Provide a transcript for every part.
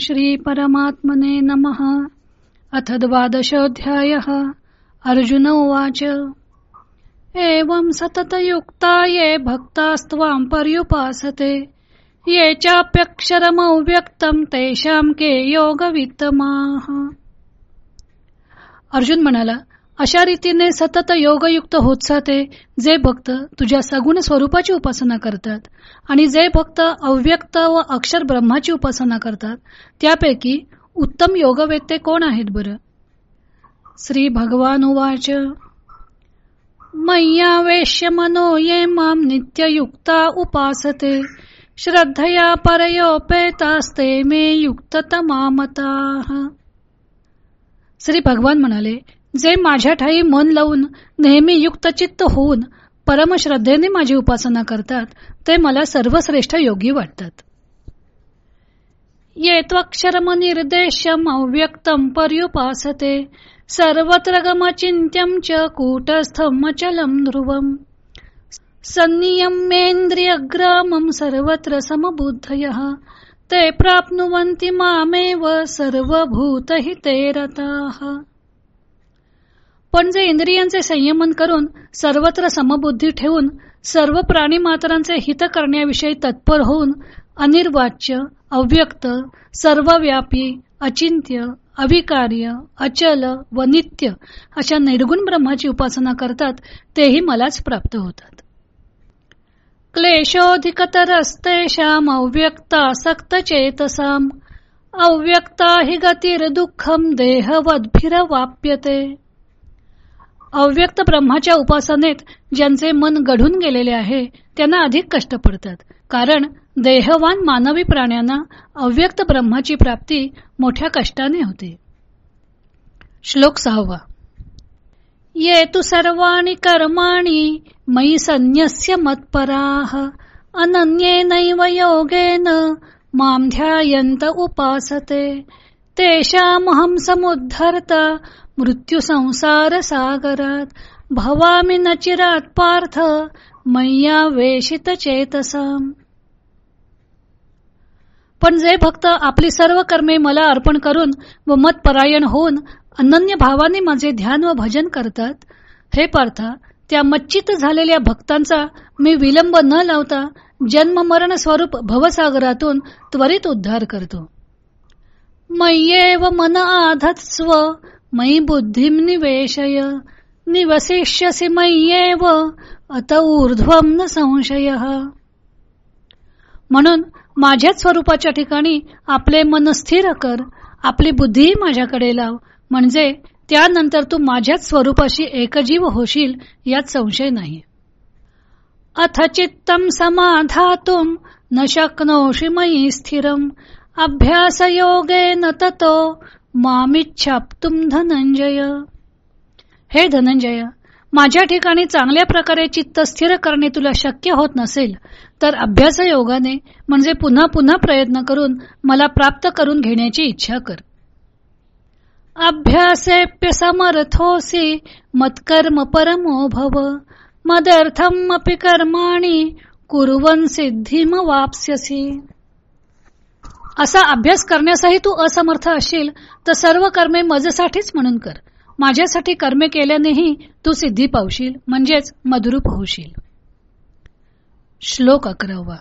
श्रीपरमात्मने नमः. अथ द्वादशोऽध्यायः. अर्जुन उवाच। एवं सततयुक्ता ये भक्तास्त्वां पर्युपासते। ये चाप्यक्षरमव्यक्तं तेषां के योगवित्तमाः। अर्जुन म्हणाला अशा रीतीने सतत योगयुक्त होत जाते जे भक्त तुझ्या सगुण स्वरूपाची उपासना करतात आणि जे भक्त अव्यक्त व अक्षर ब्रह्माची उपासना करतात त्यापैकी उत्तम योगवेत्ते कोण आहेत बर? श्री भगवान उवाच. मय्यावेश्य मनो ये माम नित्ययुक्ता उपासते श्रद्धया परयोपेतास्ते मे युक्ततमामता। श्री भगवान म्हणाले जे माझ्या ठाई मन लावून नेहमी युक्तचित्त होऊन परमश्रद्धेने माझी उपासना करतात ते मला सर्वश्रेष्ठ योगी वाटतात. ये निर्देशम अव्यक्तम पर्युपासते सर्वत्र गमचिंत्यम च कूटस्थम अचलम ध्रुवम। संनियमेंद्रियग्रामम सर्वत्र समबुद्धय ते प्राप्नुवन्ति मामेव सर्वभूतहिते रताः। पण जे इंद्रियांचे संयमन करून सर्वत्र समबुद्धी ठेवून सर्व प्राणी मात्रांचे हित करण्याविषयी तत्पर होऊन अनिर्वाच्य अव्यक्त सर्वव्यापी अचिंत्य अविकार्य अचल व नित्य अशा निर्गुण ब्रह्माची उपासना करतात तेही मलाच प्राप्त होतात. क्लेशोधिकतरस्तेषाम अव्यक्ता सक्त चेतसाम। अव्यक्ता हि गतीर दुःखम देहवद्भिरवाप्यते। अव्यक्त ब्रह्माच्या उपासनेत ज्यांचे मन गढून गेलेले आहे त्यांना अधिक कष्ट पडतात. कारण देहवान मानवी प्राण्यांना अव्यक्त ब्रह्माची प्राप्ती मोठ्या कष्टाने होते. श्लोक सहावा. ये तु सर्वाणि कर्माणि मयि सन्न्यस्य मत्पराः अनन्येनैव योगेन मां ध्यायन्त उपासते तेषामहं समुद्धर्ता मृत्यू संसार सागरात भवामी नचिरात पार्थ मैया वेशित चेतसम. पण जे भक्त आपली सर्व कर्मे मला अर्पण करून व मत परायण होऊन अनन्य भावाने माझे ध्यान व भजन करतात हे पार्थ त्या मच्चित झालेल्या भक्तांचा मी विलंब न लावता जन्म मरण स्वरूप भवसागरातून त्वरित उद्धार करतो. मय्येव मन आधत्स्व मयी बुद्धिम निवेशय निवसिष्यसि मय्येव अत ऊर्ध्वम न संशय। म्हणून माझ्याच स्वरूपाच्या ठिकाणी आपले मन स्थिर कर आपली बुद्धीही माझ्याकडे लाव म्हणजे त्यानंतर तू माझ्याच स्वरूपाशी एकजीव होशील यात संशय नाही. अथ चित्तम समाधातुम न शक्नोषि मयी स्थिरम अभ्यास योगे न ततो मामिच्छाप्तुम धनंजय. हे धनंजय माझ्या ठिकाणी चांगल्या प्रकारे चित्त स्थिर करणे तुला शक्य होत नसेल तर अभ्यास योगाने म्हणजे पुन्हा पुन्हा प्रयत्न करून मला प्राप्त करून घेण्याची इच्छा कर. अभ्यासेप्य समर्थोसी मत्कर्म परमो भव मदर्थम अपि कर्माणी कुर्वन सिद्धिम वापस्यसी. असा अभ्यास करण्यासही तू असमर्थ असशील तर सर्व कर्मे मजेसाठीच म्हणून कर. माझ्यासाठी कर्मे केल्यानेही तू सिद्धी पावशील म्हणजेच मदरूप होशील. श्लोक अकरावा.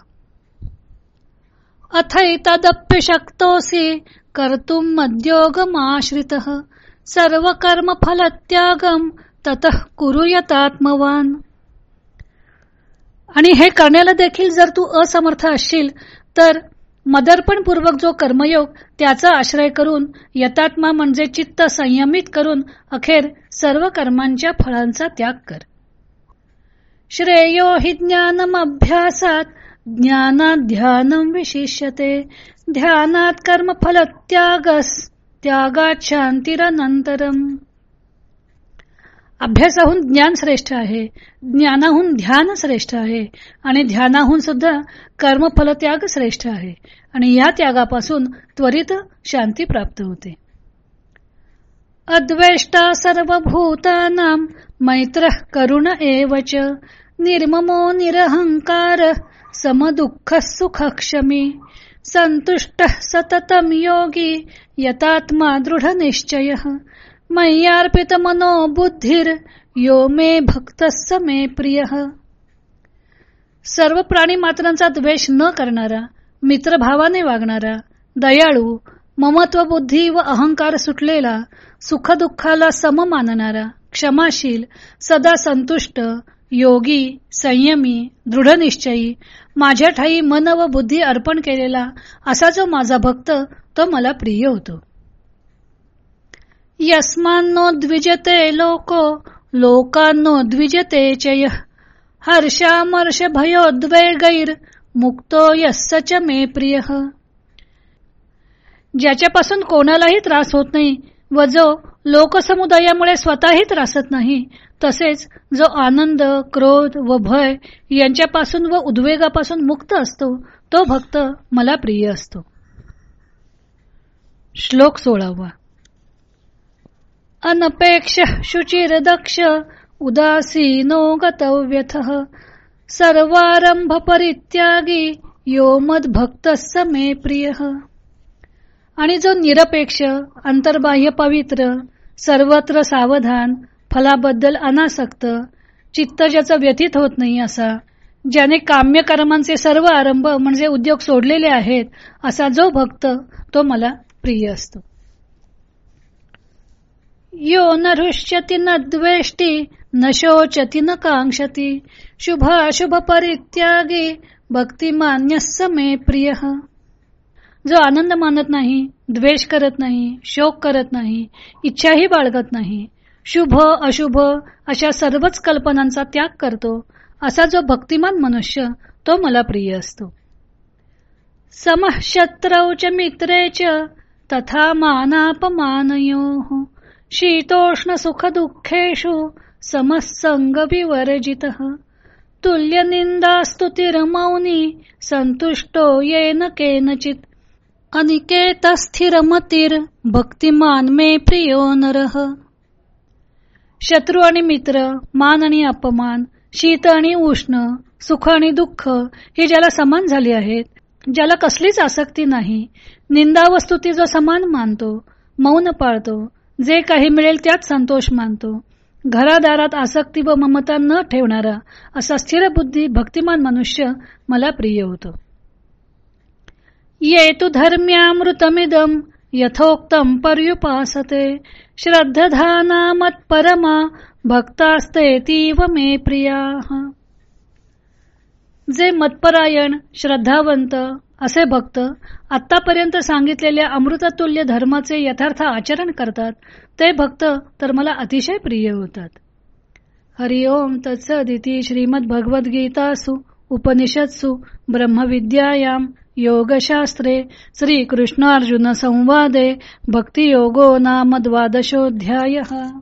अथैतदप्य शक्तोसी कर्तुम मद्योगमाश्रित सर्व कर्म फलत्यागम तत आणि हे करण्याला देखील जर तू असमर्थ असशील तर मदर्पणपूर्वक जो कर्मयोग त्याचा आश्रय करून यतात्मा म्हणजे चित्त संयमित करून अखेर सर्व कर्मांच्या फळांचा त्याग कर. श्रेयो हि ज्ञानम अभ्यासात ज्ञानात ध्यानम विशिष्यते. ध्यानात कर्मफल त्यागस त्यागात शांतीरनंतरम अभ्यासाहून ज्ञान श्रेष्ठ आहे. ज्ञानाहून ध्यान श्रेष्ठ आहे. आणि ध्यानाहून सुद्धा कर्मफलत्याग श्रेष्ठ आहे. आणि या त्यागापासून त्वरित शांती प्राप्त होते. अद्वेष्टा सर्वभूतानां मैत्र करुण एवच निर्ममो निरहंकार समदुःख सुख क्षमी संतुष्ट सततम योगी यतात्मा दृढ निश्चय मय्यार्पित मनो बुद्धिर यो मे भक्त मे प्रिय। सर्व प्राणी मात्रांचा द्वेष न करणारा मित्रभावाने वागणारा दयाळू ममत्व बुद्धी व अहंकार सुटलेला सुखदुःखाला सम मानणारा क्षमाशील सदा संतुष्ट योगी संयमी दृढनिश्चयी माझ्या ठाई मन व बुद्धी अर्पण केलेला असा जो माझा भक्त तो मला प्रिय होतो. यस्मान्नो द्विजते लोको लोकांनो द्विजते चय हर्षामर्ष भयोद्वेगैर मुक्तो यस्सच मे प्रिय। ज्याच्यापासून कोणालाही त्रास होत नाही व जो लोकसमुदायामुळे स्वतःही त्रासत नाही तसेच जो आनंद क्रोध व भय यांच्यापासून व उद्वेगापासून मुक्त असतो तो भक्त मला प्रिय असतो। श्लोक सोळावा। अनपेक्ष शुचिर दक्ष उदासीनो गतव्यथ। सर्वारंभ परित्यागी यो मद भक्त मे प्रिय। आणि जो निरपेक्ष अंतर्बाह्य पवित्र सर्वत्र सावधान फलाबद्दल अनासक्त चित्त ज्याचं व्यतीत होत नाही असा ज्याने काम्य कर्मांचे सर्व आरंभ म्हणजे उद्योग सोडलेले आहेत असा जो भक्त तो मला प्रिय असतो. यो न हृष्यती न द्वेष्टी न शोचती न कांक्षती शुभ अशुभ परित्यागी भक्तिमान्य मे प्रिय। जो आनंद मानत नाही द्वेष करत नाही शोक करत नाही इच्छाही बाळगत नाही शुभ अशुभ अशा सर्वच कल्पनांचा त्याग करतो असा जो भक्तिमान मनुष्य तो मला प्रिय असतो. समशत्रौच मित्रेच तथा मानापमानयो। शीतोष्ण सुख दुःखेषु समसंग विवर्जित तुल्य निंदा संतुष्टो येन केनचित। अनिकेत स्थिरमतीर भक्तिमान मे प्रियो नरः। शत्रू आणि मित्र मान आणि अपमान शीत आणि उष्ण सुख आणि दुःख ही ज्याला समान झाली आहेत ज्याला कसलीच आसक्ती नाही निंदा वस्तुती जो समान मानतो मौन पाळतो जे काही मिळेल त्यात संतोष मानतो. घरादारात आसक्ती व ममता न ठेवणारा असा स्थिर बुद्धी भक्तिमान मनुष्य मला प्रिय होतो. ये तु धर्म्यामृतमिदम यथोक्तम पर्युपासते. श्रद्धाना परमा भक्तास्ते तीव मे प्रिया. जे मतपरायण श्रद्धावंत असे भक्त आतापर्यंत सांगितलेल्या अमृततुल्य धर्माचे यथार्थ आचरण करतात ते भक्त तर मला अतिशय प्रिय होतात. हरिओम तत्सदिती श्रीमद भगवद्गीतासु उपनिषत्सु ब्रह्मविद्यायाम योगशास्त्रे श्रीकृष्णार्जुन संवादे भक्तियोगो नाम द्वादशोऽध्यायः।